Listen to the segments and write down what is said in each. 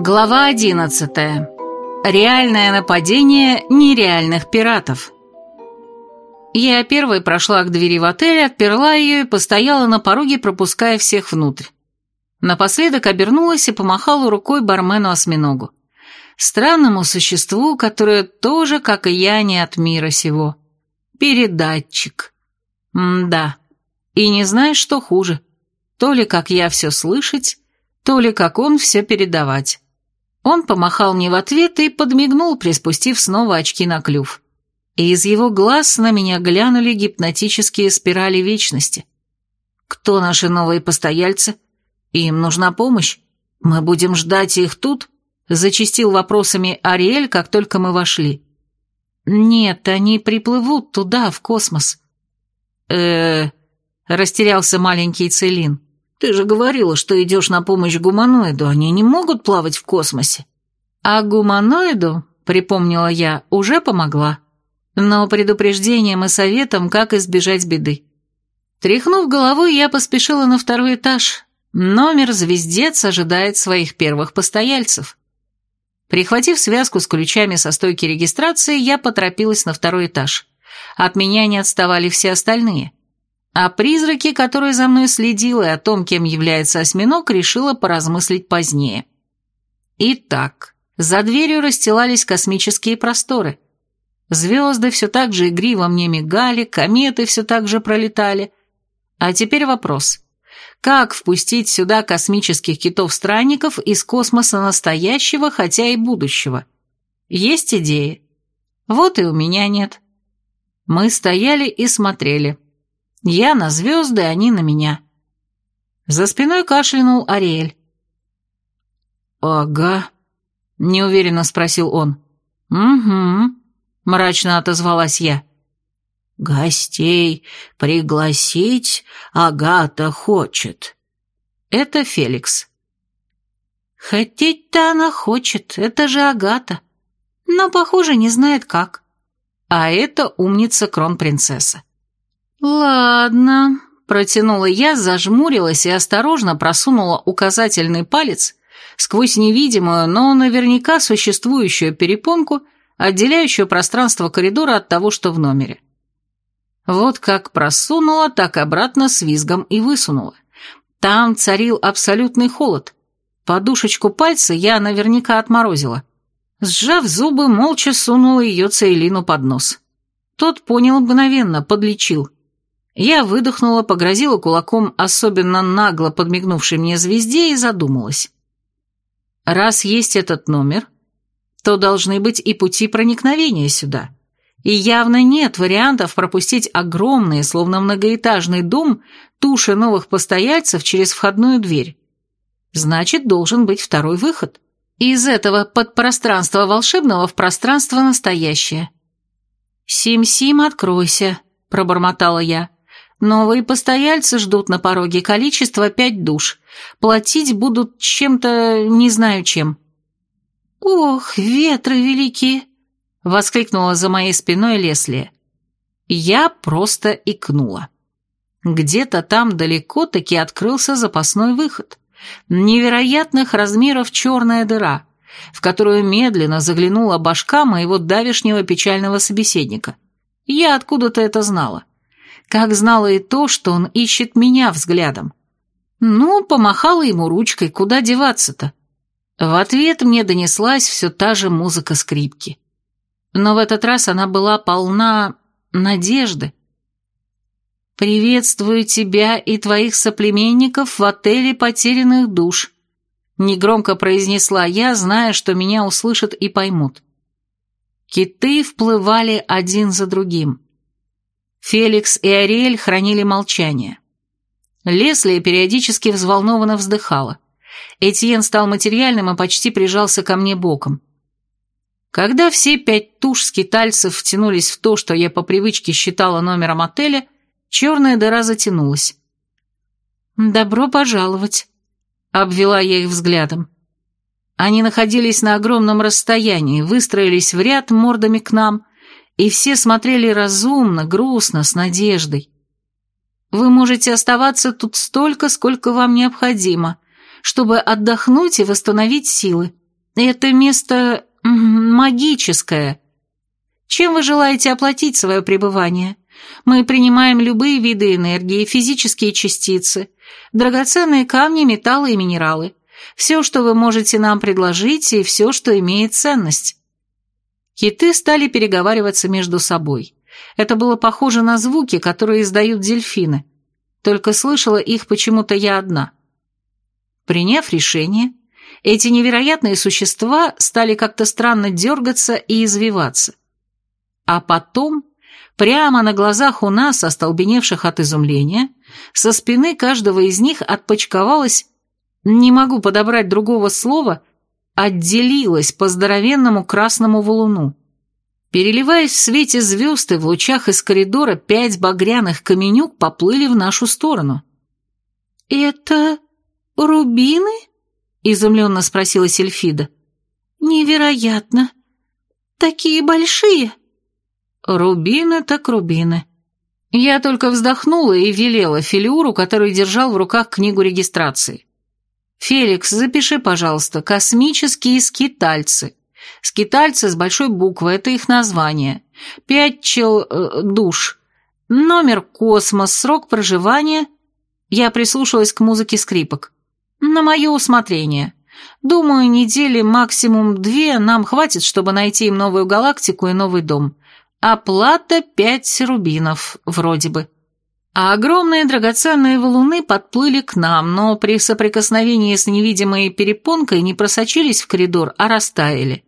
Глава 11. Реальное нападение нереальных пиратов. Я первой прошла к двери в отель, отперла ее и постояла на пороге, пропуская всех внутрь. Напоследок обернулась и помахала рукой бармену-осьминогу. Странному существу, которое тоже, как и я, не от мира сего. Передатчик. М-да. И не знаешь, что хуже. То ли как я все слышать, то ли как он все передавать. Он помахал мне в ответ и подмигнул, приспустив снова очки на клюв. И из его глаз на меня глянули гипнотические спирали вечности. Кто наши новые постояльцы? Им нужна помощь? Мы будем ждать их тут? Зачистил вопросами Ариэль, как только мы вошли. Нет, они приплывут туда, в космос. э растерялся маленький Целин. Ты же говорила, что идешь на помощь гуманоиду, они не могут плавать в космосе. А гуманоиду, припомнила я, уже помогла. Но предупреждением и советом, как избежать беды. Тряхнув головой, я поспешила на второй этаж. Номер «Звездец» ожидает своих первых постояльцев. Прихватив связку с ключами со стойки регистрации, я поторопилась на второй этаж. От меня не отставали все остальные. А призраки, которые за мной следил, и о том, кем является осьминог, решила поразмыслить позднее. Итак, за дверью расстилались космические просторы. Звезды все так же игриво мне мигали, кометы все так же пролетали. А теперь вопрос. Как впустить сюда космических китов-странников из космоса настоящего, хотя и будущего? Есть идеи? Вот и у меня нет. Мы стояли и смотрели. Я на звезды, они на меня. За спиной кашлянул Ариэль. «Ага», — неуверенно спросил он. «Угу», — мрачно отозвалась я. «Гостей пригласить Агата хочет». Это Феликс. «Хотеть-то она хочет, это же Агата. Но, похоже, не знает как. А это умница кронпринцесса. «Ладно», — протянула я, зажмурилась и осторожно просунула указательный палец сквозь невидимую, но наверняка существующую перепонку, отделяющую пространство коридора от того, что в номере. Вот как просунула, так обратно с визгом и высунула. Там царил абсолютный холод. Подушечку пальца я наверняка отморозила. Сжав зубы, молча сунула ее Цейлину под нос. Тот понял мгновенно, подлечил. Я выдохнула, погрозила кулаком особенно нагло подмигнувшей мне звезде и задумалась. Раз есть этот номер, то должны быть и пути проникновения сюда. И явно нет вариантов пропустить огромный, словно многоэтажный дом, туши новых постояльцев через входную дверь. Значит, должен быть второй выход. Из этого подпространства волшебного в пространство настоящее. «Сим-Сим, откройся», — пробормотала я. Новые постояльцы ждут на пороге, количество пять душ. Платить будут чем-то, не знаю чем». «Ох, ветры великие!» — воскликнула за моей спиной Лесли. Я просто икнула. Где-то там далеко таки открылся запасной выход. Невероятных размеров черная дыра, в которую медленно заглянула башка моего давешнего печального собеседника. Я откуда-то это знала как знала и то, что он ищет меня взглядом. Ну, помахала ему ручкой, куда деваться-то? В ответ мне донеслась все та же музыка скрипки. Но в этот раз она была полна надежды. «Приветствую тебя и твоих соплеменников в отеле потерянных душ», негромко произнесла я, зная, что меня услышат и поймут. Киты вплывали один за другим. Феликс и Ариэль хранили молчание. Лесли периодически взволнованно вздыхала. Этьен стал материальным и почти прижался ко мне боком. Когда все пять туш скитальцев втянулись в то, что я по привычке считала номером отеля, черная дыра затянулась. «Добро пожаловать», — обвела я их взглядом. Они находились на огромном расстоянии, выстроились в ряд мордами к нам, и все смотрели разумно, грустно, с надеждой. Вы можете оставаться тут столько, сколько вам необходимо, чтобы отдохнуть и восстановить силы. Это место магическое. Чем вы желаете оплатить свое пребывание? Мы принимаем любые виды энергии, физические частицы, драгоценные камни, металлы и минералы. Все, что вы можете нам предложить, и все, что имеет ценность. Киты стали переговариваться между собой. Это было похоже на звуки, которые издают дельфины. Только слышала их почему-то я одна. Приняв решение, эти невероятные существа стали как-то странно дергаться и извиваться. А потом, прямо на глазах у нас, остолбеневших от изумления, со спины каждого из них отпочковалась, не могу подобрать другого слова, отделилась по здоровенному красному валуну. Переливаясь в свете звезд и в лучах из коридора, пять багряных каменюк поплыли в нашу сторону. «Это рубины?» — изумленно спросила Сельфида. «Невероятно! Такие большие!» «Рубины так рубины». Я только вздохнула и велела Филиуру, который держал в руках книгу регистрации. «Феликс, запиши, пожалуйста, космические скитальцы. Скитальцы с большой буквы, это их название. Пять чел... Э. Номер космос, срок проживания...» Я прислушалась к музыке скрипок. «На мое усмотрение. Думаю, недели максимум две нам хватит, чтобы найти им новую галактику и новый дом. Оплата пять рубинов, вроде бы». А огромные драгоценные валуны подплыли к нам, но при соприкосновении с невидимой перепонкой не просочились в коридор, а растаяли.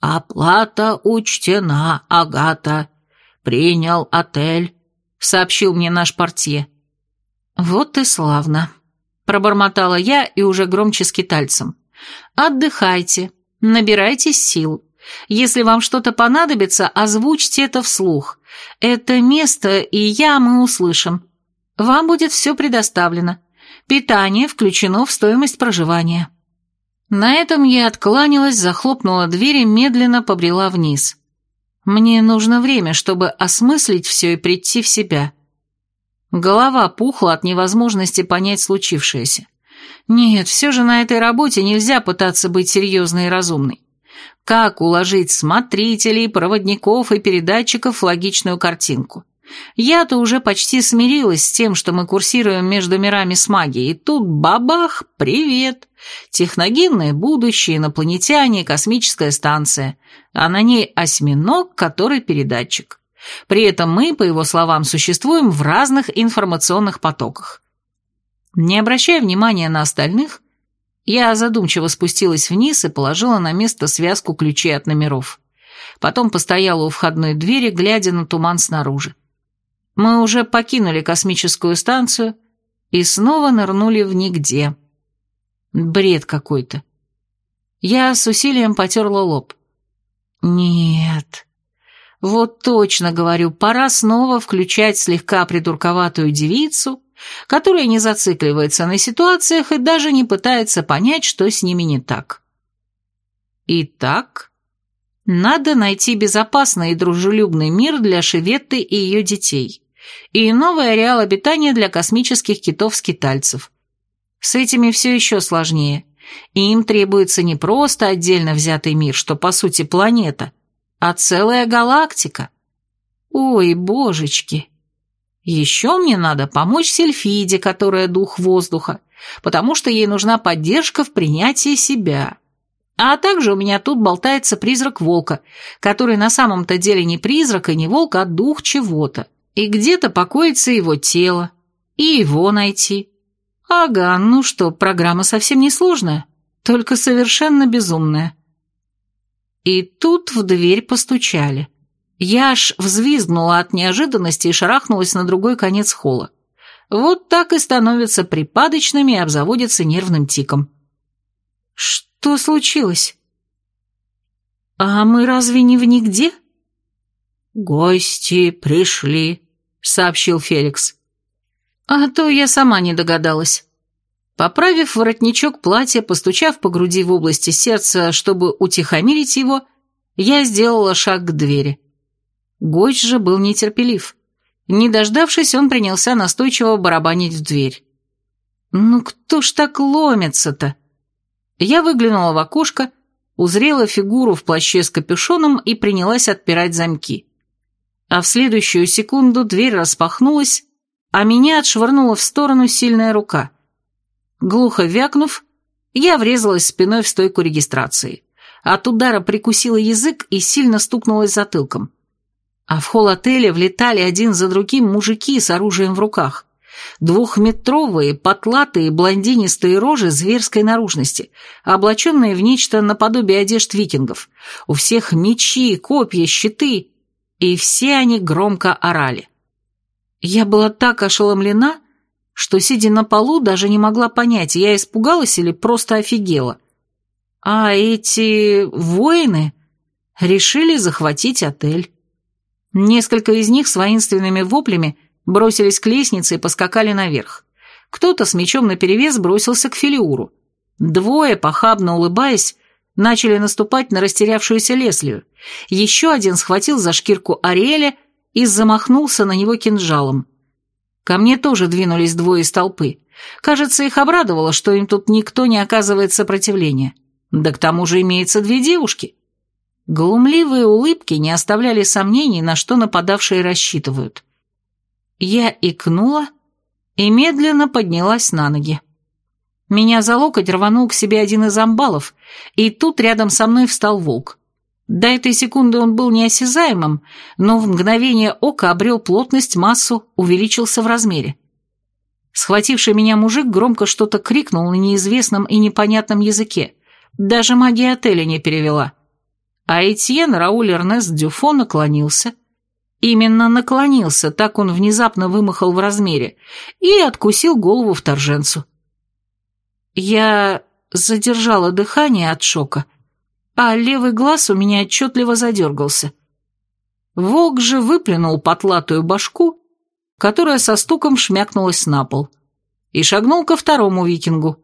«Оплата учтена, Агата. Принял отель», — сообщил мне наш портье. «Вот и славно», — пробормотала я и уже громче скитальцем. «Отдыхайте, набирайтесь сил. Если вам что-то понадобится, озвучьте это вслух. Это место и я мы услышим. Вам будет все предоставлено. Питание включено в стоимость проживания». На этом я откланялась, захлопнула дверь и медленно побрела вниз. Мне нужно время, чтобы осмыслить все и прийти в себя. Голова пухла от невозможности понять случившееся. Нет, все же на этой работе нельзя пытаться быть серьезной и разумной. Как уложить смотрителей, проводников и передатчиков в логичную картинку? Я-то уже почти смирилась с тем, что мы курсируем между мирами с магией, и тут бабах, привет! Техногенное будущее, инопланетяне, космическая станция, а на ней осьминог, который передатчик. При этом мы, по его словам, существуем в разных информационных потоках. Не обращая внимания на остальных, я задумчиво спустилась вниз и положила на место связку ключей от номеров. Потом постояла у входной двери, глядя на туман снаружи. Мы уже покинули космическую станцию и снова нырнули в нигде. Бред какой-то. Я с усилием потерла лоб. Нет. Вот точно говорю, пора снова включать слегка придурковатую девицу, которая не зацикливается на ситуациях и даже не пытается понять, что с ними не так. Итак, надо найти безопасный и дружелюбный мир для Шеветты и ее детей, и новый ареал обитания для космических китов-скитальцев. С этими все еще сложнее, и им требуется не просто отдельно взятый мир, что по сути планета, а целая галактика. Ой, божечки. Еще мне надо помочь Сельфиде, которая дух воздуха, потому что ей нужна поддержка в принятии себя. А также у меня тут болтается призрак волка, который на самом-то деле не призрак и не волк, а дух чего-то. И где-то покоится его тело. И его найти. Ага, ну что, программа совсем не сложная, только совершенно безумная. И тут в дверь постучали. Я аж взвизгнула от неожиданности и шарахнулась на другой конец холла. Вот так и становятся припадочными и обзаводятся нервным тиком. Что случилось? А мы разве не в нигде? Гости пришли, сообщил Феликс. А то я сама не догадалась. Поправив воротничок платья, постучав по груди в области сердца, чтобы утихомирить его, я сделала шаг к двери. Гость же был нетерпелив. Не дождавшись, он принялся настойчиво барабанить в дверь. «Ну кто ж так ломится-то?» Я выглянула в окошко узрела фигуру в плаще с капюшоном и принялась отпирать замки. А в следующую секунду дверь распахнулась, а меня отшвырнула в сторону сильная рука. Глухо вякнув, я врезалась спиной в стойку регистрации. От удара прикусила язык и сильно стукнулась затылком. А в холл отеля влетали один за другим мужики с оружием в руках. Двухметровые, потлатые, блондинистые рожи зверской наружности, облаченные в нечто наподобие одежд викингов. У всех мечи, копья, щиты, и все они громко орали. Я была так ошеломлена, что, сидя на полу, даже не могла понять, я испугалась или просто офигела. А эти воины решили захватить отель. Несколько из них с воинственными воплями бросились к лестнице и поскакали наверх. Кто-то с мечом наперевес бросился к Филиуру. Двое, похабно улыбаясь, начали наступать на растерявшуюся Леслию. Еще один схватил за шкирку Ариэля и замахнулся на него кинжалом. Ко мне тоже двинулись двое из толпы. Кажется, их обрадовало, что им тут никто не оказывает сопротивления. Да к тому же имеется две девушки. Глумливые улыбки не оставляли сомнений, на что нападавшие рассчитывают. Я икнула и медленно поднялась на ноги. Меня за локоть рванул к себе один из амбалов, и тут рядом со мной встал волк. До этой секунды он был неосязаемым, но в мгновение ока обрел плотность, массу, увеличился в размере. Схвативший меня мужик громко что-то крикнул на неизвестном и непонятном языке. Даже магия отеля не перевела. А Этьен Рауль Эрнест Дюфо наклонился. Именно наклонился, так он внезапно вымахал в размере, и откусил голову вторженцу. Я задержала дыхание от шока, а левый глаз у меня отчетливо задергался. Волк же выплюнул потлатую башку, которая со стуком шмякнулась на пол, и шагнул ко второму викингу.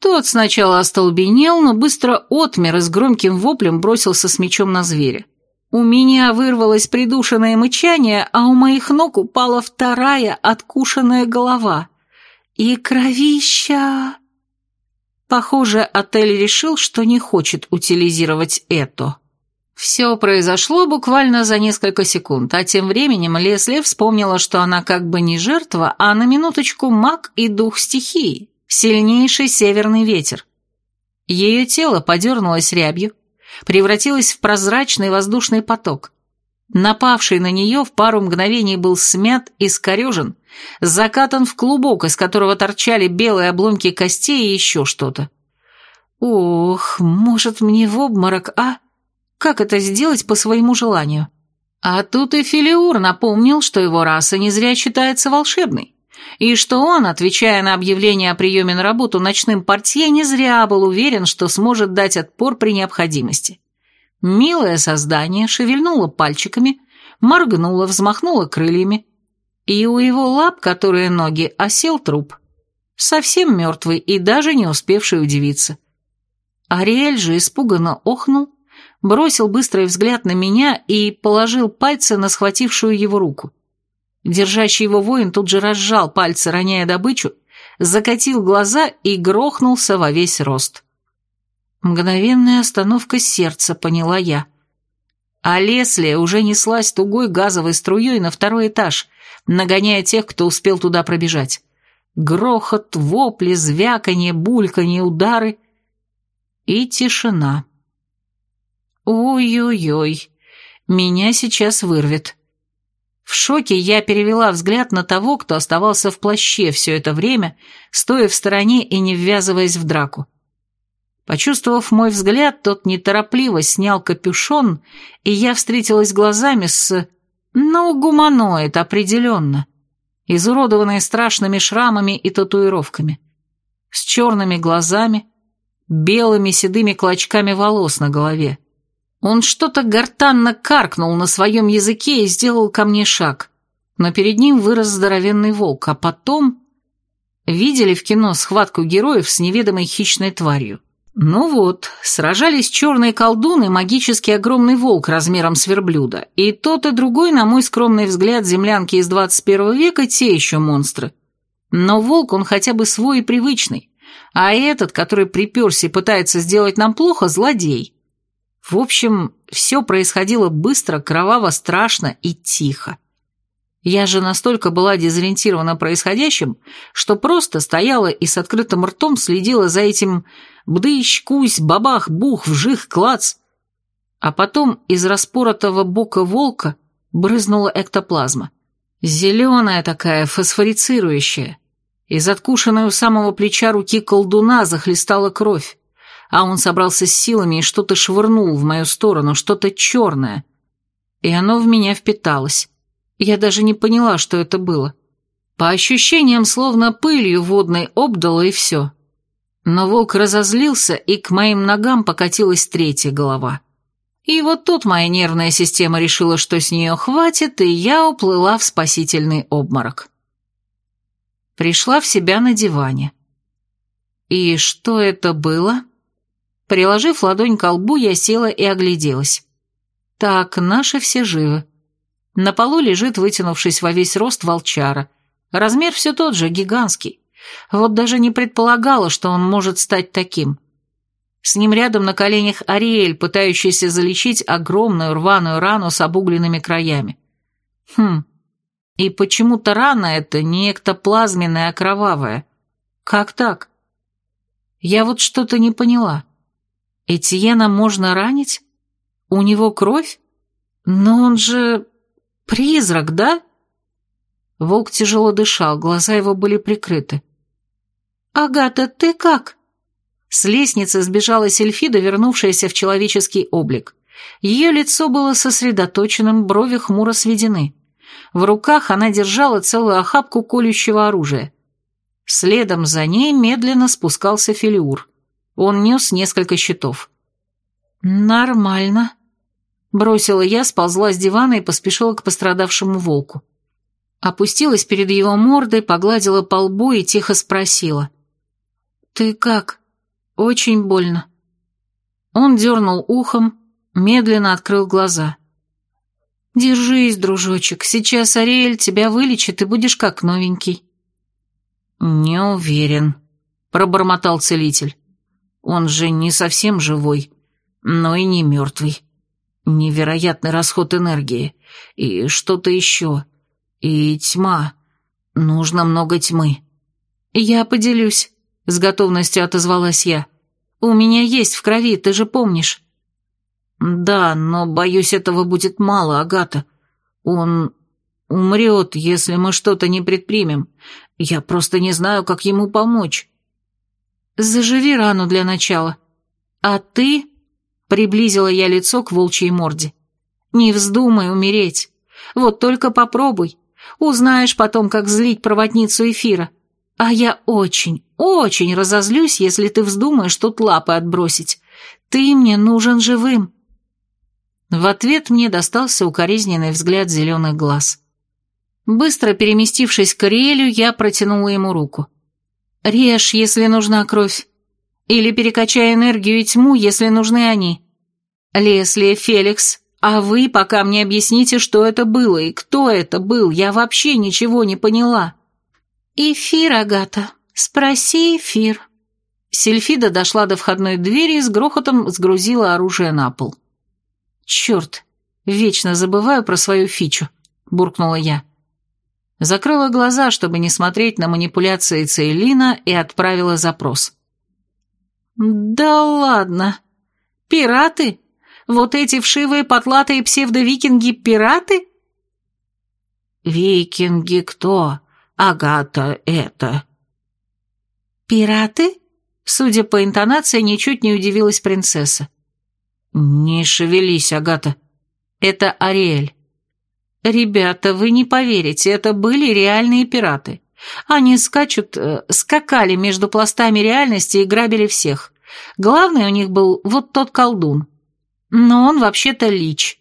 Тот сначала остолбенел, но быстро отмер и с громким воплем бросился с мечом на зверя. У меня вырвалось придушенное мычание, а у моих ног упала вторая откушенная голова. И кровища... Похоже, отель решил, что не хочет утилизировать это. Все произошло буквально за несколько секунд, а тем временем Лесли вспомнила, что она как бы не жертва, а на минуточку маг и дух стихии, сильнейший северный ветер. Ее тело подернулось рябью, превратилось в прозрачный воздушный поток. Напавший на нее в пару мгновений был смят и скорежен, закатан в клубок, из которого торчали белые обломки костей и еще что-то. Ох, может мне в обморок, а? Как это сделать по своему желанию? А тут и Филиур напомнил, что его раса не зря считается волшебной, и что он, отвечая на объявление о приеме на работу ночным портье, не зря был уверен, что сможет дать отпор при необходимости. Милое создание шевельнуло пальчиками, моргнуло, взмахнуло крыльями, и у его лап, которые ноги, осел труп. Совсем мертвый и даже не успевший удивиться. Ариэль же испуганно охнул, бросил быстрый взгляд на меня и положил пальцы на схватившую его руку. Держащий его воин тут же разжал пальцы, роняя добычу, закатил глаза и грохнулся во весь рост. Мгновенная остановка сердца, поняла я. А Лесли уже неслась тугой газовой струей на второй этаж, нагоняя тех, кто успел туда пробежать. Грохот, вопли, звяканье, бульканье, удары и тишина. Ой-ой-ой, меня сейчас вырвет. В шоке я перевела взгляд на того, кто оставался в плаще все это время, стоя в стороне и не ввязываясь в драку. Почувствовав мой взгляд, тот неторопливо снял капюшон, и я встретилась глазами с... Ну, гуманоид, определенно. Изуродованный страшными шрамами и татуировками. С черными глазами, белыми седыми клочками волос на голове. Он что-то гортанно каркнул на своем языке и сделал ко мне шаг. Но перед ним вырос здоровенный волк, а потом... Видели в кино схватку героев с неведомой хищной тварью? Ну вот, сражались черные колдуны, магический огромный волк размером с верблюда, и тот и другой, на мой скромный взгляд, землянки из 21 века, те еще монстры. Но волк, он хотя бы свой и привычный, а этот, который приперся и пытается сделать нам плохо, злодей. В общем, все происходило быстро, кроваво, страшно и тихо. Я же настолько была дезориентирована происходящим, что просто стояла и с открытым ртом следила за этим бдыщ, кусь, бабах, бух, вжих, клац. А потом из распоротого бока волка брызнула эктоплазма. Зеленая такая, фосфорицирующая. Из откушенной у самого плеча руки колдуна захлестала кровь, а он собрался с силами и что-то швырнул в мою сторону, что-то черное. И оно в меня впиталось. Я даже не поняла, что это было. По ощущениям, словно пылью водной обдало и все. Но волк разозлился, и к моим ногам покатилась третья голова. И вот тут моя нервная система решила, что с нее хватит, и я уплыла в спасительный обморок. Пришла в себя на диване. И что это было? Приложив ладонь к лбу, я села и огляделась. Так, наши все живы. На полу лежит, вытянувшись во весь рост, волчара. Размер все тот же, гигантский. Вот даже не предполагала, что он может стать таким. С ним рядом на коленях Ариэль, пытающийся залечить огромную рваную рану с обугленными краями. Хм, и почему-то рана эта не эктоплазменная, а кровавая. Как так? Я вот что-то не поняла. Этьена можно ранить? У него кровь? Но он же... призрак, да? Волк тяжело дышал, глаза его были прикрыты. «Агата, ты как?» С лестницы сбежала Сельфида, вернувшаяся в человеческий облик. Ее лицо было сосредоточенным, брови хмуро сведены. В руках она держала целую охапку колющего оружия. Следом за ней медленно спускался Филиур. Он нес несколько щитов. «Нормально», — бросила я, сползла с дивана и поспешила к пострадавшему волку. Опустилась перед его мордой, погладила по лбу и тихо спросила. «Ты как? Очень больно». Он дернул ухом, медленно открыл глаза. «Держись, дружочек, сейчас Ариэль тебя вылечит, и будешь как новенький». «Не уверен», — пробормотал целитель. «Он же не совсем живой, но и не мертвый. Невероятный расход энергии. И что-то еще. И тьма. Нужно много тьмы». «Я поделюсь», — с готовностью отозвалась я. «У меня есть в крови, ты же помнишь». «Да, но, боюсь, этого будет мало, Агата. Он умрет, если мы что-то не предпримем. Я просто не знаю, как ему помочь». «Заживи рану для начала. А ты...» — приблизила я лицо к волчьей морде. «Не вздумай умереть. Вот только попробуй. Узнаешь потом, как злить проводницу эфира. А я очень, очень разозлюсь, если ты вздумаешь тут лапы отбросить. Ты мне нужен живым». В ответ мне достался укоризненный взгляд зеленых глаз. Быстро переместившись к Ариэлю, я протянула ему руку. «Режь, если нужна кровь. Или перекачай энергию и тьму, если нужны они. Лесли, Феликс, а вы пока мне объясните, что это было и кто это был, я вообще ничего не поняла». «Эфир, Агата, спроси эфир». Сельфида дошла до входной двери и с грохотом сгрузила оружие на пол. «Черт, вечно забываю про свою фичу», — буркнула я. Закрыла глаза, чтобы не смотреть на манипуляции Цейлина, и отправила запрос. «Да ладно. Пираты? Вот эти вшивые потлатые псевдовикинги пираты?» «Викинги кто? Агата это?» «Пираты?» Судя по интонации, ничуть не удивилась принцесса. «Не шевелись, Агата. Это Ариэль». «Ребята, вы не поверите, это были реальные пираты. Они скачут, э, скакали между пластами реальности и грабили всех. Главный у них был вот тот колдун. Но он вообще-то лич.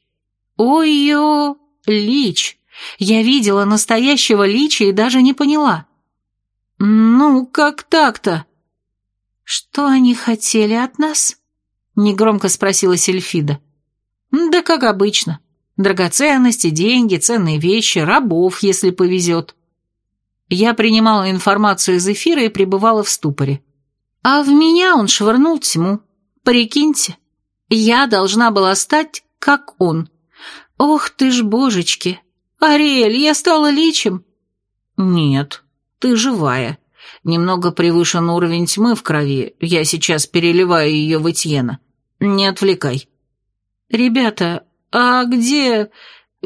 Ой-ё, лич. Я видела настоящего лича и даже не поняла. Ну, как так-то? Что они хотели от нас?» Негромко спросила Сельфида. Да как обычно. Драгоценности, деньги, ценные вещи, рабов, если повезет. Я принимала информацию из эфира и пребывала в ступоре. А в меня он швырнул тьму. Прикиньте. Я должна была стать, как он. Ох ты ж, божечки! Ариэль, я стала личем? Нет, ты живая. Немного превышен уровень тьмы в крови. Я сейчас переливаю ее в Этьена. Не отвлекай. Ребята, а где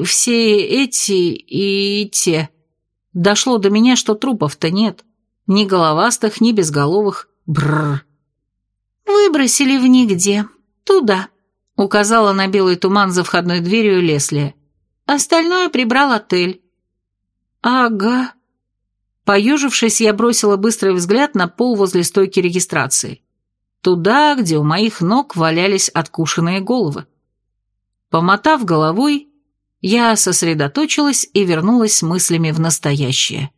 все эти и те? Дошло до меня, что трупов-то нет. Ни головастых, ни безголовых. Бррр. Выбросили в нигде. Туда. Указала на белый туман за входной дверью Лесли. Остальное прибрал отель. Ага. Поежившись, я бросила быстрый взгляд на пол возле стойки регистрации. Туда, где у моих ног валялись откушенные головы. Помотав головой, я сосредоточилась и вернулась мыслями в настоящее.